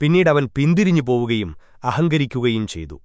പിന്നീടവൻ പിന്തിരിഞ്ഞു പോവുകയും അഹങ്കരിക്കുകയും ചെയ്തു.